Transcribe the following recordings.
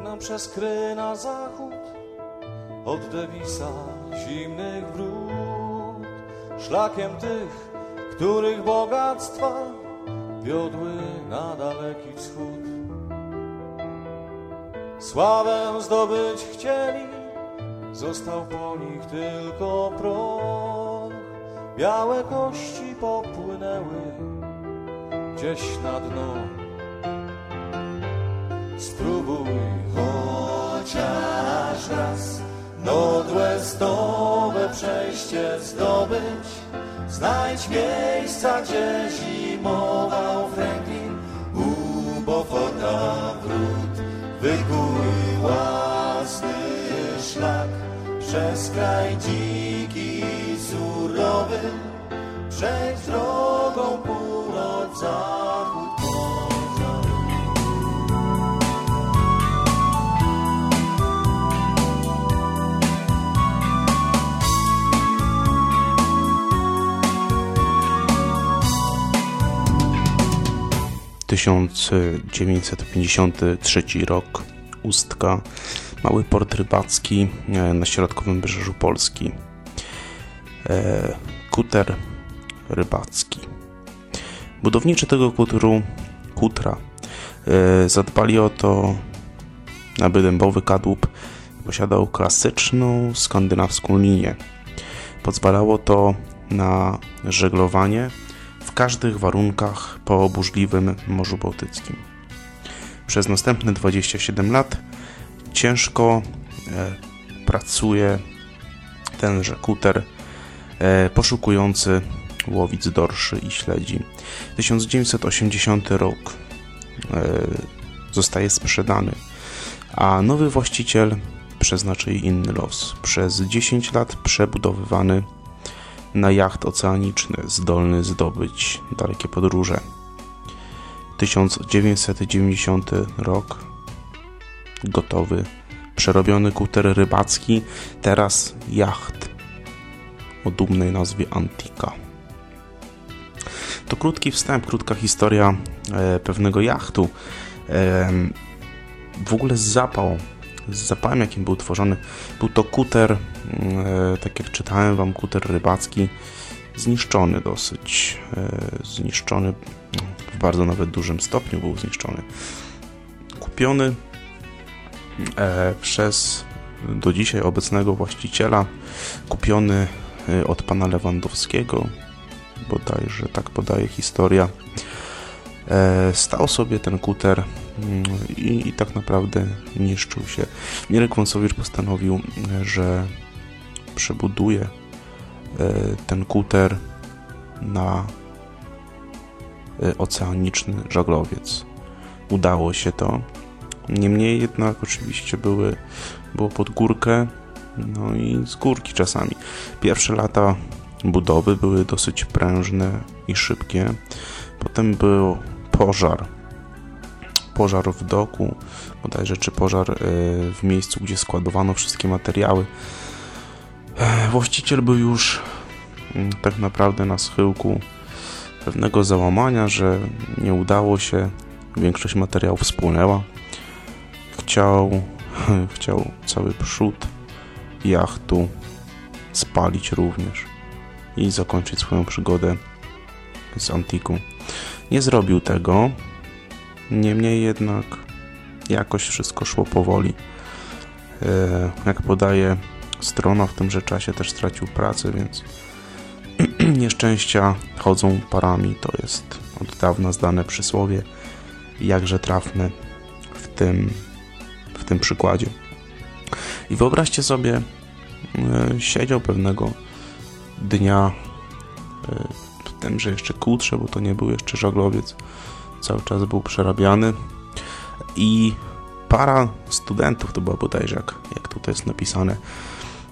biegnę przez kry na zachód od Devisa zimnych wrót, szlakiem tych, których bogactwa wiodły na daleki wschód. Sławę zdobyć chcieli, został po nich tylko proch. Białe kości popłynęły gdzieś na dno. Spróbuj chociaż raz nordwestowe przejście zdobyć. Znajdź miejsca, gdzie zimował Franklin u Beauforta wrót. Wykuj własny szlak przez kraj dziki surowy. Przejdź drogą północ-zachód. 1953 rok, Ustka, mały port rybacki e, na środkowym wybrzeżu Polski. E, Kuter rybacki. Budowniczy tego kutru, kutra e, zadbali o to, aby dębowy kadłub posiadał klasyczną skandynawską linię. Pozwalało to na żeglowanie w każdych warunkach po burzliwym Morzu Bałtyckim. Przez następne 27 lat ciężko e, pracuje tenże kuter e, poszukujący łowic dorszy i śledzi. 1980 rok e, zostaje sprzedany, a nowy właściciel przeznaczy inny los. Przez 10 lat przebudowywany na jacht oceaniczny, zdolny zdobyć dalekie podróże. 1990 rok, gotowy, przerobiony kuter rybacki, teraz jacht o dumnej nazwie Antika. To krótki wstęp, krótka historia e, pewnego jachtu. E, w ogóle zapał zapałem, jakim był tworzony. Był to kuter, e, tak jak czytałem wam, kuter rybacki, zniszczony dosyć. E, zniszczony w bardzo nawet dużym stopniu był zniszczony. Kupiony e, przez do dzisiaj obecnego właściciela, kupiony od pana Lewandowskiego, bodajże tak podaje historia. Stał sobie ten kuter i, i tak naprawdę niszczył się. Mirek Wąsowicz postanowił, że przebuduje e, ten kuter na e, oceaniczny żaglowiec. Udało się to. Niemniej jednak oczywiście były, było pod górkę, no i z górki czasami. Pierwsze lata budowy były dosyć prężne i szybkie. Potem był pożar pożar w doku, bodajże czy pożar e, w miejscu, gdzie składowano wszystkie materiały. E, właściciel był już mm, tak naprawdę na schyłku pewnego załamania, że nie udało się, większość materiałów spłynęła. Chciał, chciał cały przód jachtu spalić również i zakończyć swoją przygodę z Antiką. Nie zrobił tego, Niemniej jednak jakoś wszystko szło powoli. E, jak podaje strona, w tymże czasie też stracił pracę, więc nieszczęścia chodzą parami. To jest od dawna zdane przysłowie, jakże trafne w tym, w tym przykładzie. I wyobraźcie sobie, e, siedział pewnego dnia e, tymże jeszcze kutrze, bo to nie był jeszcze żaglowiec, cały czas był przerabiany i para studentów, to była bodajże jak, jak tutaj jest napisane,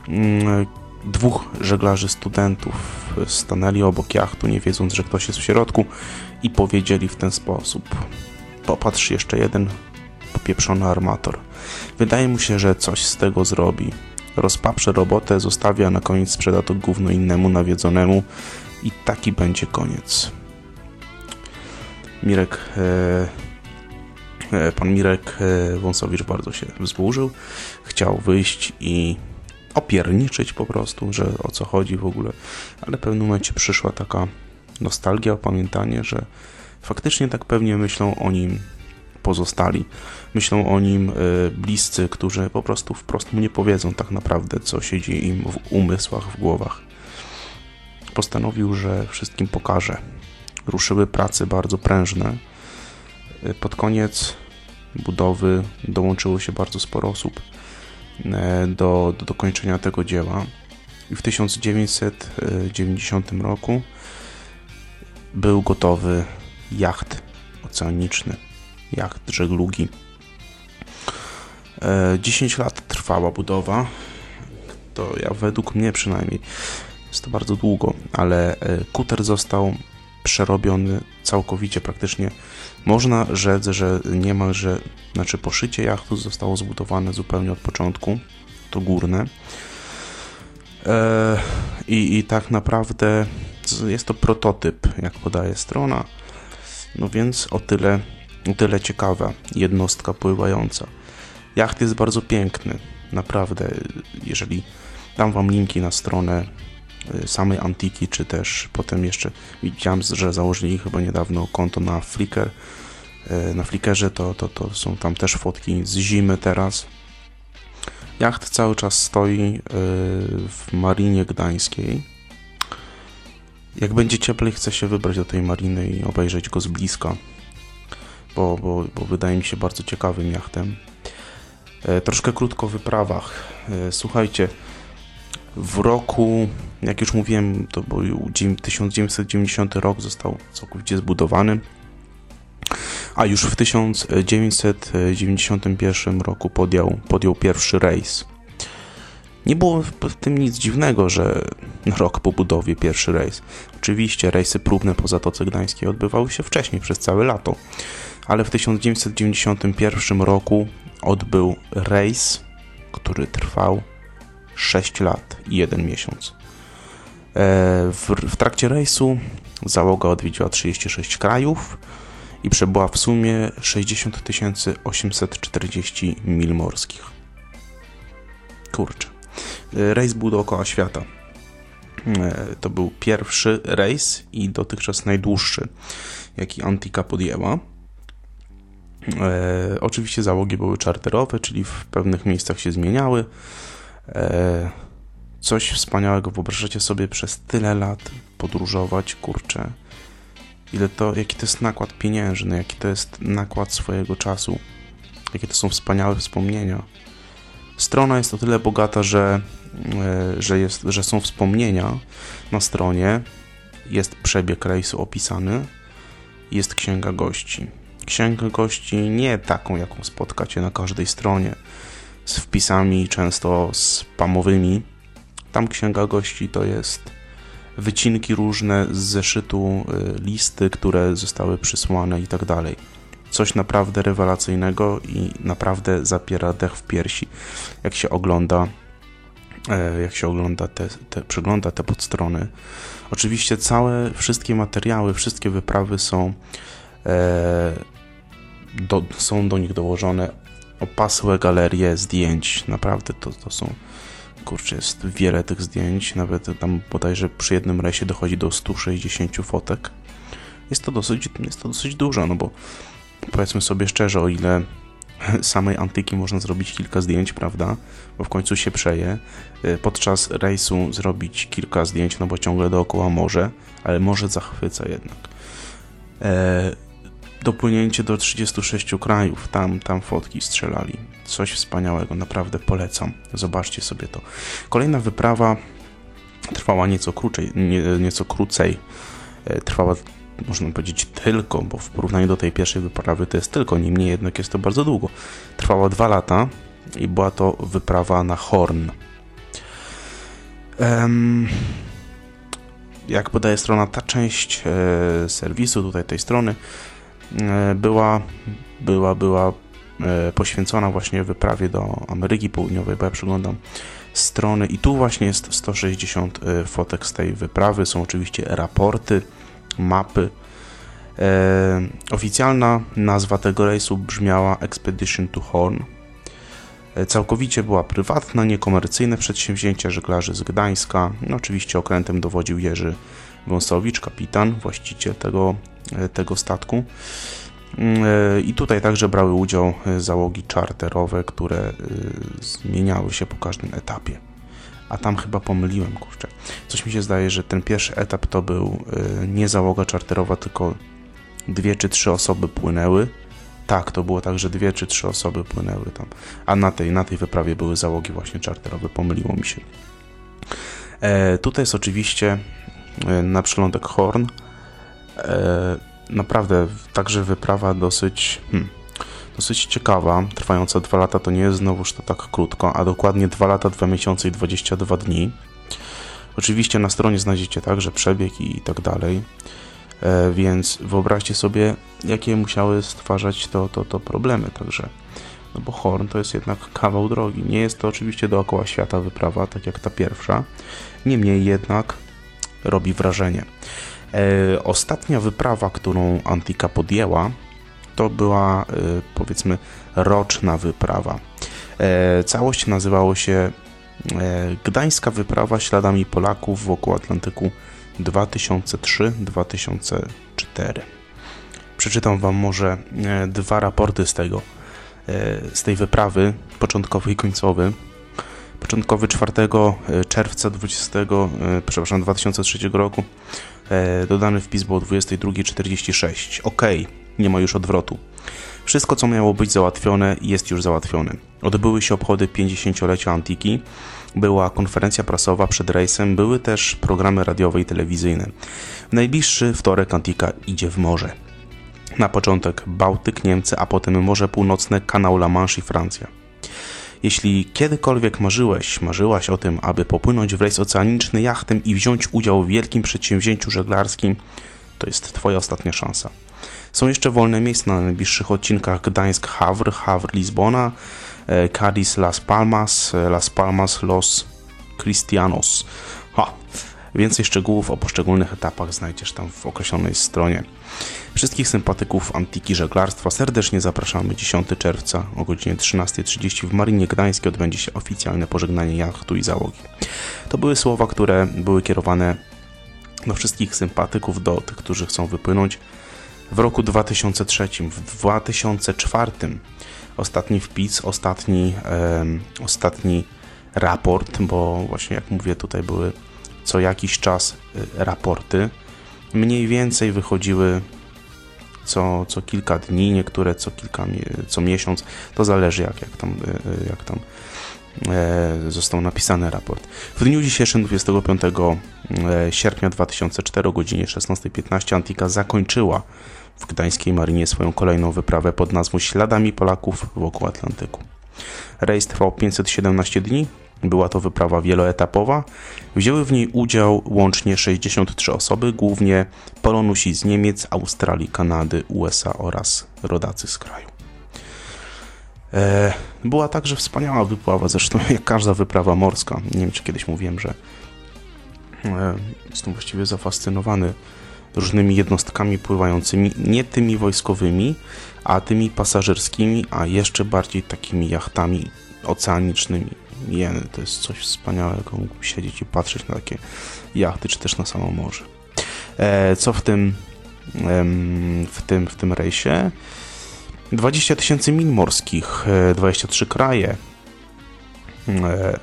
mm, dwóch żeglarzy studentów stanęli obok jachtu, nie wiedząc, że ktoś jest w środku i powiedzieli w ten sposób popatrz jeszcze jeden popieprzony armator. Wydaje mu się, że coś z tego zrobi. Rozpaprze robotę, zostawia, na koniec sprzeda to gówno innemu nawiedzonemu i taki będzie koniec. Mirek e, E, pan Mirek e, Wąsowicz bardzo się wzburzył, chciał wyjść i opierniczyć po prostu, że o co chodzi w ogóle, ale w pewnym momencie przyszła taka nostalgia, opamiętanie, że faktycznie tak pewnie myślą o nim pozostali. Myślą o nim bliscy, którzy po prostu wprost mu nie powiedzą tak naprawdę, co siedzi im w umysłach, w głowach postanowił, że wszystkim pokaże. Ruszyły prace bardzo prężne. Pod koniec budowy dołączyło się bardzo sporo osób e, do, do dokończenia tego dzieła. I w 1990 roku był gotowy jacht oceaniczny, jacht żeglugi. 10 e, lat trwała budowa. To ja według mnie przynajmniej jest to bardzo długo, ale e, kuter został przerobiony całkowicie, praktycznie można rzec, że niemalże, znaczy poszycie jachtu zostało zbudowane zupełnie od początku, to górne. E, I, I tak naprawdę jest to prototyp, jak podaje strona, no więc o tyle, o tyle ciekawa jednostka pływająca. Jacht jest bardzo piękny, naprawdę, jeżeli dam Wam linki na stronę samej Antiki, czy też potem jeszcze widziałem, że założyli chyba niedawno konto na Flickr. Y, na Flickrze to, to, to są tam też fotki z zimy teraz. Jacht cały czas stoi y, w Marinie Gdańskiej. Jak będzie cieplej, chcę się wybrać do tej mariny i obejrzeć go z bliska, bo, bo, bo wydaje mi się bardzo ciekawym jachtem. Troszkę krótko o wyprawach. Słuchajcie, w roku, jak już mówiłem, to był 1990 rok, został całkowicie zbudowany, a już w 1991 roku podjął, podjął pierwszy rejs. Nie było w tym nic dziwnego, że rok po budowie pierwszy rejs. Oczywiście rejsy próbne po Zatoce Gdańskiej odbywały się wcześniej, przez całe lato, ale w 1991 roku odbył rejs, który trwał 6 lat i 1 miesiąc. E, w, w trakcie rejsu załoga odwiedziła 36 krajów i przebyła w sumie 60 840 mil morskich. Kurczę. E, rejs był dookoła świata. E, to był pierwszy rejs i dotychczas najdłuższy, jaki Antika podjęła. Oczywiście załogi były czarterowe, czyli w pewnych miejscach się zmieniały. E, coś wspaniałego. Wyobrażacie sobie przez tyle lat podróżować, kurczę. Ile to, jaki to jest nakład pieniężny, jaki to jest nakład swojego czasu. Jakie to są wspaniałe wspomnienia. Strona jest o tyle bogata, że, e, że, jest, że są wspomnienia na stronie. Jest przebieg rejsu opisany. Jest księga gości. Księga gości nie taką, jaką spotkacie na każdej stronie z wpisami często spamowymi. Tam księga gości to jest wycinki różne z zeszytu, y, listy, które zostały przysłane i tak dalej. Coś naprawdę rewelacyjnego i naprawdę zapiera dech w piersi, jak się ogląda, e, jak się ogląda te, te, przegląda te podstrony. Oczywiście całe, wszystkie materiały, wszystkie wyprawy są, e, do, są do nich dołożone opasłe galerie zdjęć. Naprawdę to, to są. Kurczę, jest wiele tych zdjęć. Nawet tam bodajże przy jednym resie dochodzi do 160 fotek. Jest to dosyć, jest to dosyć dużo, no bo powiedzmy sobie szczerze, o ile samej antyki można zrobić kilka zdjęć, prawda? Bo w końcu się przeje. Y, podczas rejsu zrobić kilka zdjęć, no bo ciągle dookoła morze, ale morze zachwyca jednak. E, dopłynięcie do 36 krajów, tam, tam fotki strzelali. Coś wspaniałego, naprawdę polecam. Zobaczcie sobie to. Kolejna wyprawa trwała nieco krócej, nie, nieco krócej. E, trwała, można powiedzieć, tylko, bo w porównaniu do tej pierwszej wyprawy to jest tylko, niemniej jednak jest to bardzo długo. Trwała dwa lata i była to wyprawa na Horn. Um, jak podaje strona, ta część e, serwisu, tutaj tej strony, była, była, była e, poświęcona właśnie wyprawie do Ameryki Południowej, bo ja przeglądam strony i tu właśnie jest 160 e, fotek z tej wyprawy. Są oczywiście raporty, mapy. E, oficjalna nazwa tego rejsu brzmiała Expedition to Horn. E, całkowicie była prywatna, niekomercyjne przedsięwzięcie żeglarzy z Gdańska. No, oczywiście okrętem dowodził Jerzy Wąsowicz, kapitan, właściciel tego, e, tego statku. Mm, e, I tutaj także brały udział e, załogi czarterowe, które e, zmieniały się po każdym etapie. A tam chyba pomyliłem, kurczę. Coś mi się zdaje, że ten pierwszy etap to był nie załoga czarterowa, tylko dwie czy trzy osoby płynęły. Tak, to było tak, że dwie czy trzy osoby płynęły tam. A na tej, na tej wyprawie były załogi właśnie czarterowe, pomyliło mi się. E, tutaj jest oczywiście e, na przylądek Horn. E, naprawdę także wyprawa dosyć, hmm, dosyć ciekawa, trwająca dwa lata, to nie jest znowuż to tak krótko, a dokładnie 2 lata, 2 miesiące i 22 dni. Oczywiście na stronie znajdziecie także przebieg i tak dalej, e, więc wyobraźcie sobie, jakie musiały stwarzać to, to, to problemy także. No bo Horn to jest jednak kawał drogi. Nie jest to oczywiście dookoła świata wyprawa, tak jak ta pierwsza. Niemniej jednak robi wrażenie. E, ostatnia wyprawa, którą Antika podjęła, to była e, powiedzmy roczna wyprawa. E, całość nazywało się Gdańska wyprawa śladami Polaków wokół Atlantyku 2003-2004. Przeczytam Wam może dwa raporty z tego, z tej wyprawy, początkowy i końcowy. Początkowy 4 czerwca 20, przepraszam, 2003 roku E, dodany wpis był o 22.46. OK, nie ma już odwrotu. Wszystko, co miało być załatwione, jest już załatwione. Odbyły się obchody 50-lecia Antiki, była konferencja prasowa przed rejsem, były też programy radiowe i telewizyjne. W najbliższy wtorek Antika idzie w morze. Na początek Bałtyk, Niemcy, a potem Morze Północne, kanał La Manche i Francja. Jeśli kiedykolwiek marzyłeś, marzyłaś o tym, aby popłynąć w rejs oceaniczny jachtem i wziąć udział w wielkim przedsięwzięciu żeglarskim, to jest Twoja ostatnia szansa. Są jeszcze wolne miejsca na najbliższych odcinkach Gdańsk-Havre, Havre-Lizbona, e, Cadiz-Las Palmas, e, Las Palmas-Los Cristianos. Ha, Więcej szczegółów o poszczególnych etapach znajdziesz tam w określonej stronie. Wszystkich sympatyków Antiki Żeglarstwa serdecznie zapraszamy 10 czerwca o godzinie 13.30 w Marinie Gdańskiej odbędzie się oficjalne pożegnanie jachtu i załogi. To były słowa, które były kierowane do wszystkich sympatyków, do tych, którzy chcą wypłynąć. W roku 2003, w 2004 ostatni wpis, ostatni, ostatni raport, bo właśnie jak mówię, tutaj były co jakiś czas y, raporty. Mniej więcej wychodziły co, co kilka dni, niektóre co kilka, co miesiąc, to zależy jak, jak tam, y, y, jak tam e, został napisany raport. W dniu dzisiejszym, 25 e, sierpnia 2004 o godzinie 16.15 Antika zakończyła w gdańskiej marynie swoją kolejną wyprawę pod nazwą Śladami Polaków wokół Atlantyku. Rejs trwał 517 dni, była to wyprawa wieloetapowa. Wzięły w niej udział łącznie 63 osoby, głównie polonusi z Niemiec, Australii, Kanady, USA oraz rodacy z kraju. E, była także wspaniała wyprawa, zresztą jak każda wyprawa morska. Nie wiem, czy kiedyś mówiłem, że e, jestem właściwie zafascynowany różnymi jednostkami pływającymi, nie tymi wojskowymi, a tymi pasażerskimi, a jeszcze bardziej takimi jachtami oceanicznymi jeny. To jest coś wspaniałego, mógłbym siedzieć i patrzeć na takie jachty, czy też na samo morze. E, co w tym, w tym, w tym rejsie? 20 tysięcy mil morskich, 23 e, kraje. E,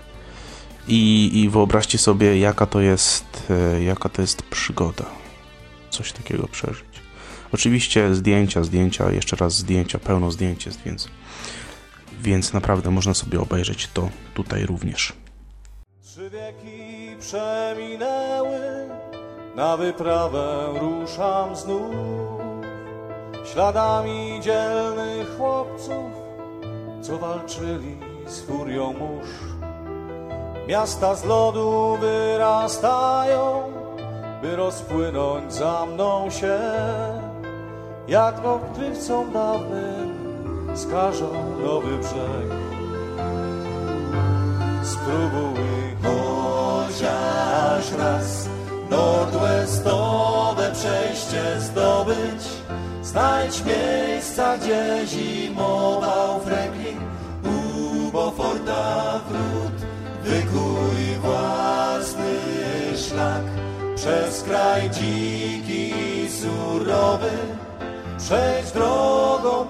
I, I wyobraźcie sobie, jaka to jest, jaka to jest przygoda. Coś takiego przeżyć. Oczywiście zdjęcia, zdjęcia, jeszcze raz zdjęcia, pełno zdjęć jest, więc więc naprawdę można sobie obejrzeć to tutaj również. Trzy wieki przeminęły, na wyprawę ruszam znów, śladami dzielnych chłopców, co walczyli z furią mórz. Miasta z lodu wyrastają, by rozpłynąć za mną się, jak odkrywcom dawnym skażą nowy brzeg. Spróbuj chociaż raz nordwestowe przejście zdobyć. Znajdź miejsca, gdzie zimował Franklin, u Beauforta wrót. Wykuj własny szlak przez kraj dziki surowy. Przejdź drogą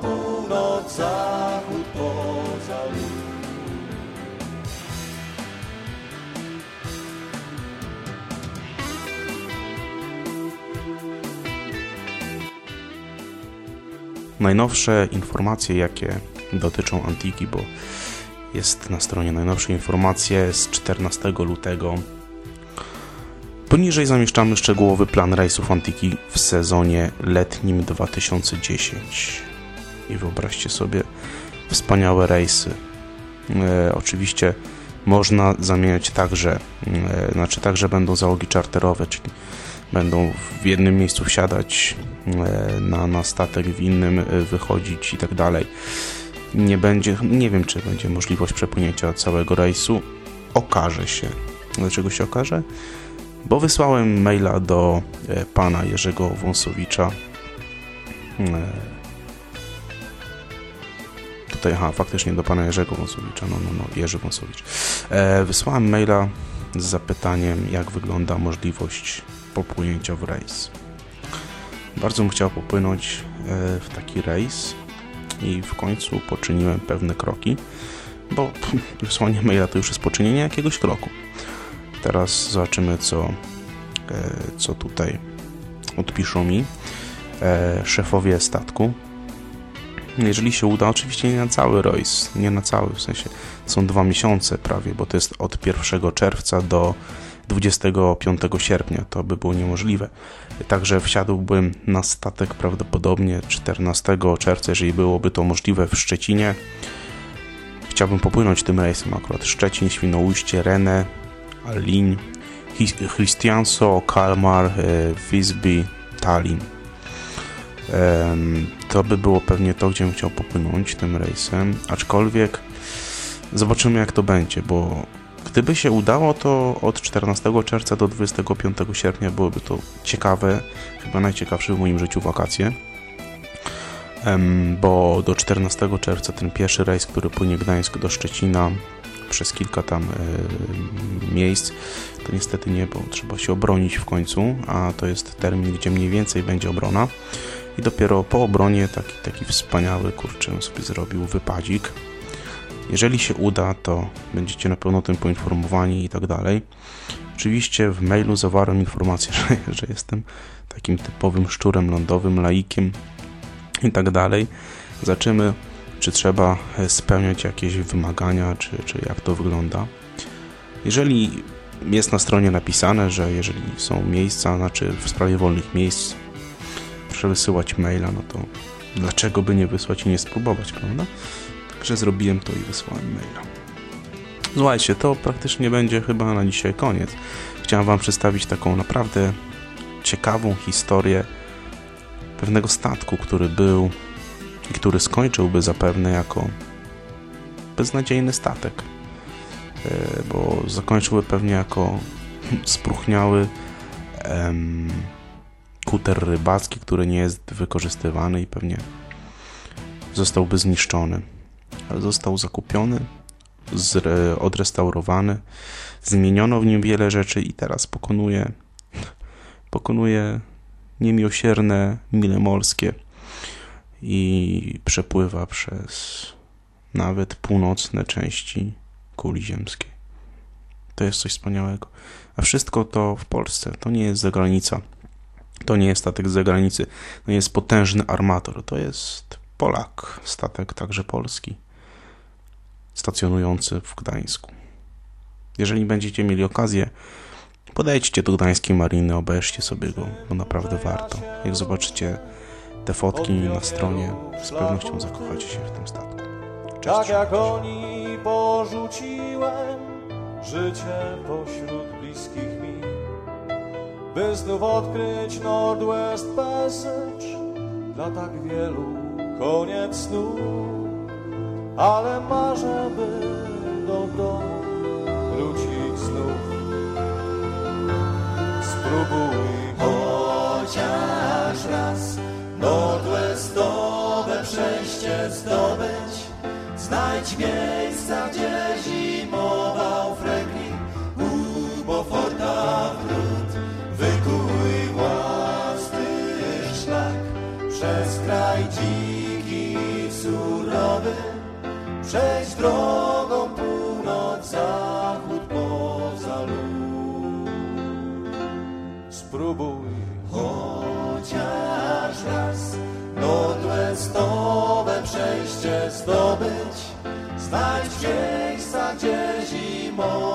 Najnowsze informacje, jakie dotyczą Antiki, bo jest na stronie najnowsze informacje z 14 lutego. Poniżej zamieszczamy szczegółowy plan rejsów Antiki w sezonie letnim 2010. I wyobraźcie sobie wspaniałe rejsy. E, oczywiście można zamieniać także, e, znaczy także będą załogi czarterowe, czyli będą w jednym miejscu wsiadać e, na, na statek, w innym e, wychodzić i tak dalej. Nie będzie, nie wiem czy będzie możliwość przepłynięcia całego rejsu. Okaże się. Dlaczego się okaże? Bo wysłałem maila do e, pana Jerzego Wąsowicza. Tutaj, aha, faktycznie do pana Jerzego Wąsowicza, no, no, no, Jerzy Wąsowicz. Wysłałem maila z zapytaniem, jak wygląda możliwość popłynięcia w rejs. Bardzo bym chciał popłynąć e, w taki rejs i w końcu poczyniłem pewne kroki, bo wysłanie maila to już jest poczynienie jakiegoś kroku. Teraz zobaczymy, co, e, co tutaj odpiszą mi e, szefowie statku. Jeżeli się uda, oczywiście nie na cały rejs, nie na cały, w sensie są dwa miesiące prawie, bo to jest od 1 czerwca do 25 sierpnia. To by było niemożliwe. Także wsiadłbym na statek prawdopodobnie 14 czerwca, jeżeli byłoby to możliwe w Szczecinie. Chciałbym popłynąć tym rejsem akurat Szczecin, Świnoujście, Rennes, Lin, Christianso, Kalmar, e, Visby, Tallinn. To by było pewnie to, gdzie bym chciał popłynąć tym rejsem, aczkolwiek zobaczymy jak to będzie, bo Gdyby się udało, to od 14 czerwca do 25 sierpnia byłoby to ciekawe, chyba najciekawsze w moim życiu wakacje. Bo do 14 czerwca ten pierwszy rejs, który płynie Gdańsk do Szczecina przez kilka tam e, miejsc, to niestety nie, bo trzeba się obronić w końcu, a to jest termin, gdzie mniej więcej będzie obrona. I dopiero po obronie taki, taki wspaniały, kurczę, sobie zrobił wypadzik jeżeli się uda, to będziecie na pewno o tym poinformowani i tak dalej. Oczywiście w mailu zawarłem informację, że, że jestem takim typowym szczurem lądowym, laikiem i tak dalej. Zobaczymy, czy trzeba spełniać jakieś wymagania, czy, czy jak to wygląda. Jeżeli jest na stronie napisane, że jeżeli są miejsca, znaczy w sprawie wolnych miejsc, proszę wysyłać maila, no to dlaczego by nie wysłać i nie spróbować, prawda? Że zrobiłem to i wysłałem maila. Słuchajcie, to praktycznie będzie chyba na dzisiaj koniec. Chciałem Wam przedstawić taką naprawdę ciekawą historię pewnego statku, który był i który skończyłby zapewne jako beznadziejny statek, e, bo zakończyłby pewnie jako spruchniały em, kuter rybacki, który nie jest wykorzystywany i pewnie zostałby zniszczony został zakupiony, odrestaurowany, zmieniono w nim wiele rzeczy i teraz pokonuje, pokonuje niemiłosierne mile morskie i przepływa przez nawet północne części kuli ziemskiej. To jest coś wspaniałego. A wszystko to w Polsce. To nie jest zagranica. To nie jest statek z zagranicy. To nie jest potężny armator. To jest Polak. Statek także polski stacjonujący w Gdańsku. Jeżeli będziecie mieli okazję, podejdźcie do Gdańskiej Mariny, obejrzcie sobie go, bo naprawdę warto. Jak zobaczycie te fotki na stronie, z pewnością zakochacie się w tym statku. Cześć. Tak jak oni porzuciłem życie pośród bliskich mi, by znów odkryć Northwest Passage dla tak wielu koniec snu ale marzę, by do domu wrócić znów. Spróbuj chociaż raz Northwest dobe przejście zdobyć, znajdź miejsca gdzieś miejsca, gdzie zimował